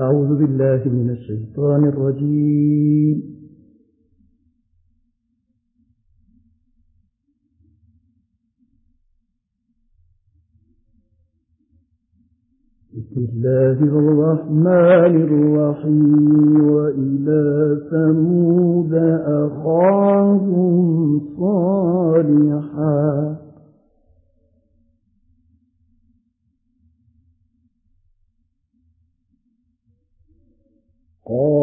أعوذ بالله من الشيطان الرجيم. بسم الله الرحمن الرحيم. وإلى ثمود أخاهم صالحا. Oh.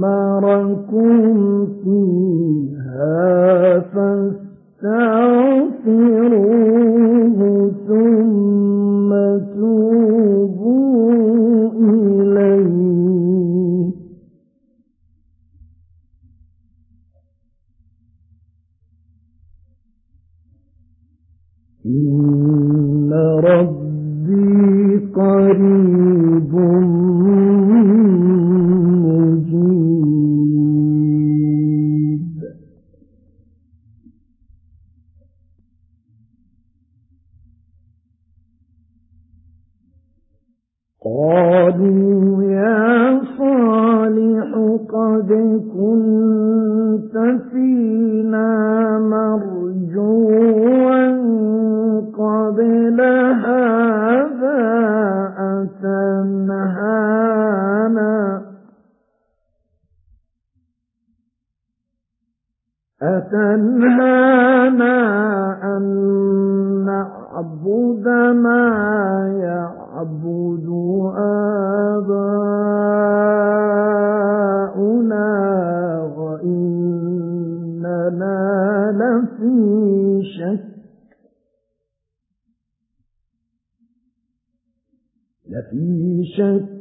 واستعمركم فيها فاستغفروه أتنهانا أن نعبد ما يعبد آباؤنا وإننا لفي شك. لفي شك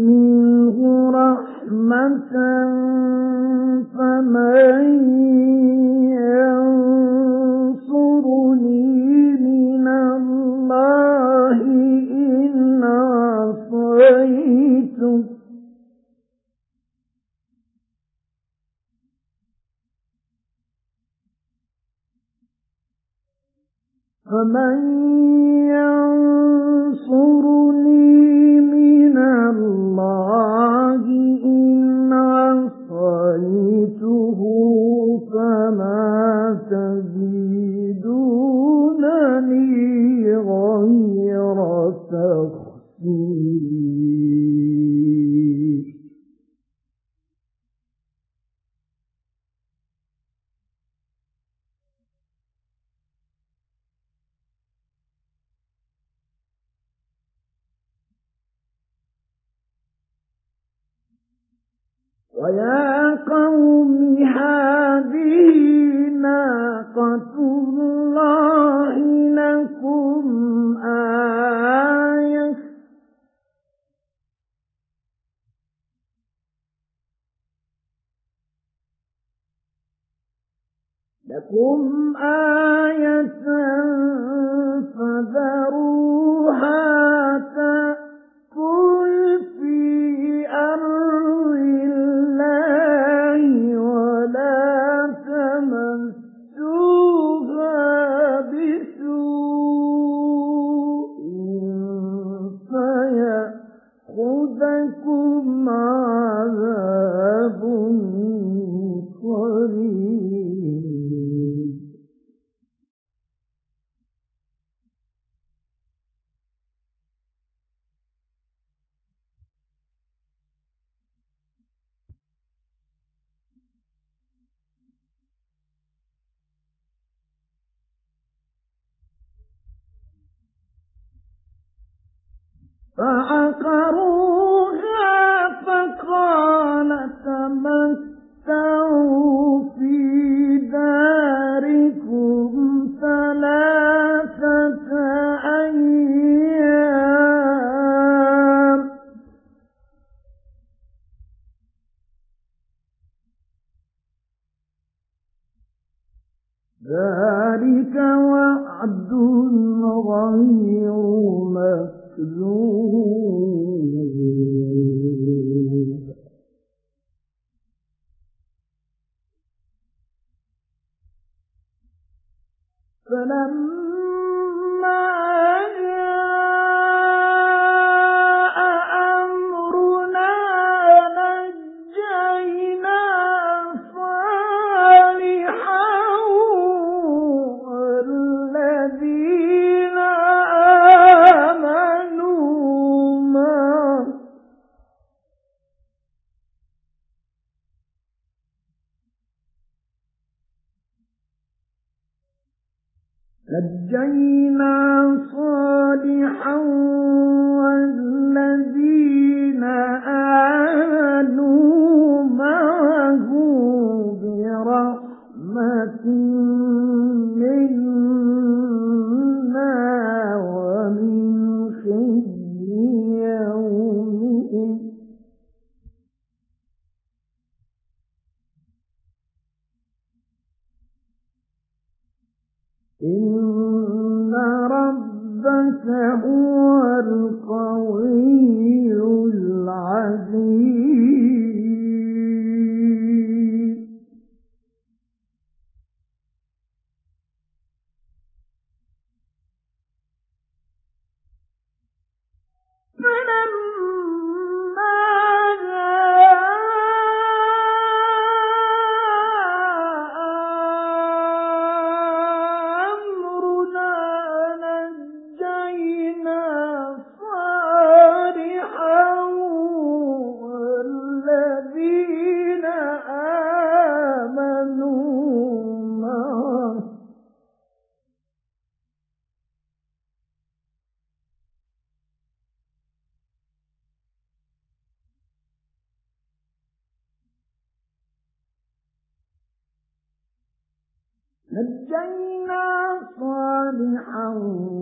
منه رحمة فمن ينصرني من الله إن عصيته فمن ويا قوم فعقروها فقال في داركم ثلاثة أيام. ذلك وعد غير مكتوب فلما ونجينا صالحا.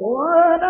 ولا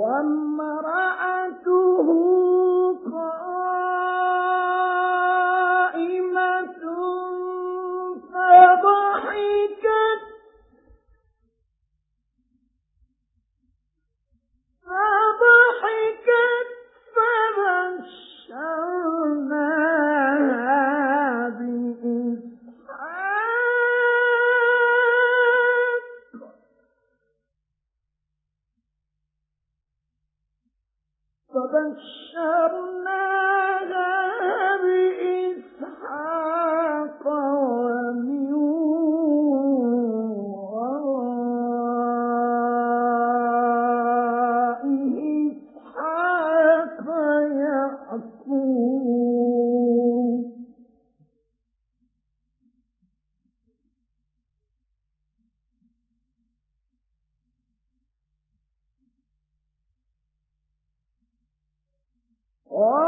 وامرأته parents Oh!